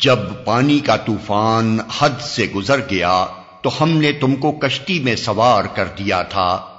جب پانی کا طوفان حد سے گزر گیا تو ہم نے تم کو کشتی میں سوار کر دیا تھا۔